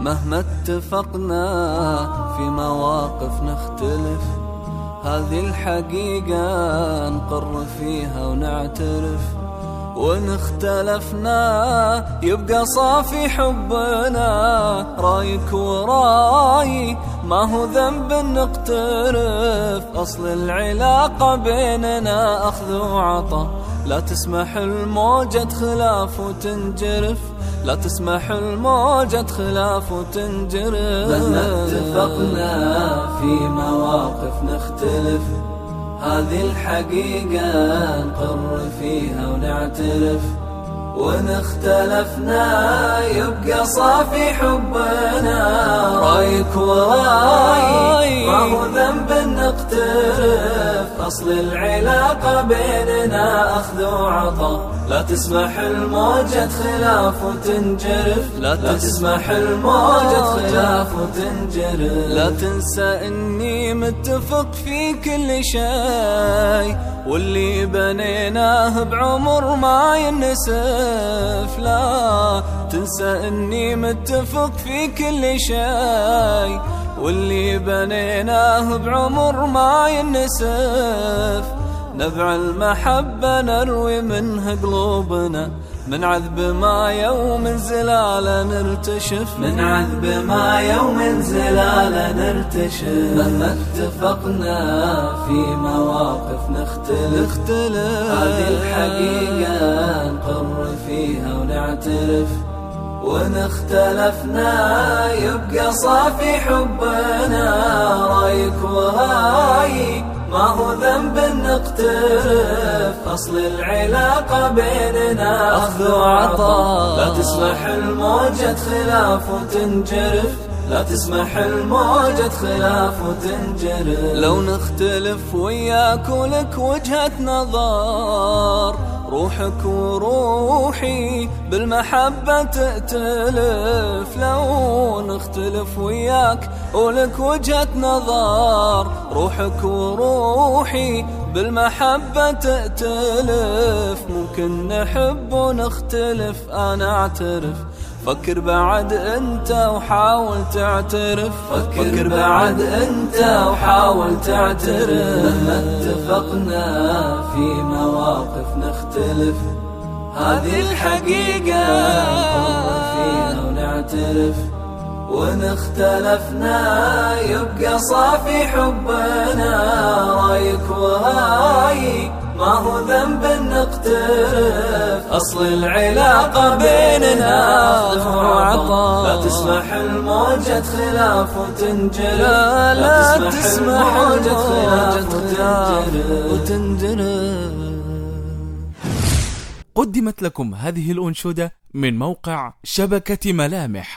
مهما اتفقنا في مواقف نختلف هذه الحقيقة نقر فيها ونعترف. وإن اختلفنا يبقى صافي حبنا رأيك ورأي ما هو ذنب نقترف. أصل العلاقة بيننا أخذ وعطا لا تسمح الموجة خلاف وتنجرف. لا تسمح الموجة خلاف وتنجرف مهما اتفقنا في مواقف نختلف. هذه الحقيقة نقر فيها ونعترف. وإن اختلفنا يبقى صافي حبنا. رأيك وراي ما هو ذنب نقترف أصل العلاقة بيننا أخذ وعطا لا تسمح الموجة خلاف وتنجرف. لا تسمح الموجة خلاف وتنجرف. لا تنسى إني متفق في كل شيء. واللي بنيناه بعمر ما ينسف. لا تنسى إني متفق في كل شيء. واللي بنيناه بعمر ما ينسف. نبع المحبة نروي منه قلوبنا. من عذب ما يوم زلالة نرتشف. من عذب ما يوم زلالة نرتشف. مهما اتفقنا في مواقف نختلف. نختلف. هذه الحقيقة نقر فيها ونعترف. وإن اختلفنا يبقى صافي حبنا. رايك وراي ما هو ذنب نقترف. أصل العلاقة بيننا أخذ وعطاء. لا تسمح الموجة خلاف وتنجرف. لا تسمح الموجة خلاف وتنجرف. لو نختلف وياك ولك وجهة نظر. روحك وروحي بالمحبة تأتلف. لو نختلف وياك ولك وجهة نظر. روحك وروحي بالمحبة تأتلف. ممكن نحب ونختلف أنا أعترف. فكر بعد أنت وحاول تعترف. فكر, بعد أنت وحاول تعترف. مهما اتفقنا في مواقف نختلف. هذه الحقيقة فيها ونعترف. وإن اختلفنا يبقى صافي حبنا. رأيك وراي ما هو ذنب نقترف. أصل العلاقة بيننا. وعطاء لا تسمح الموجة خلاف وتنجرف لا, لا تسمح الموجة خلاف وتنجرف قدمت لكم هذه الأنشودة من موقع شبكة ملامح.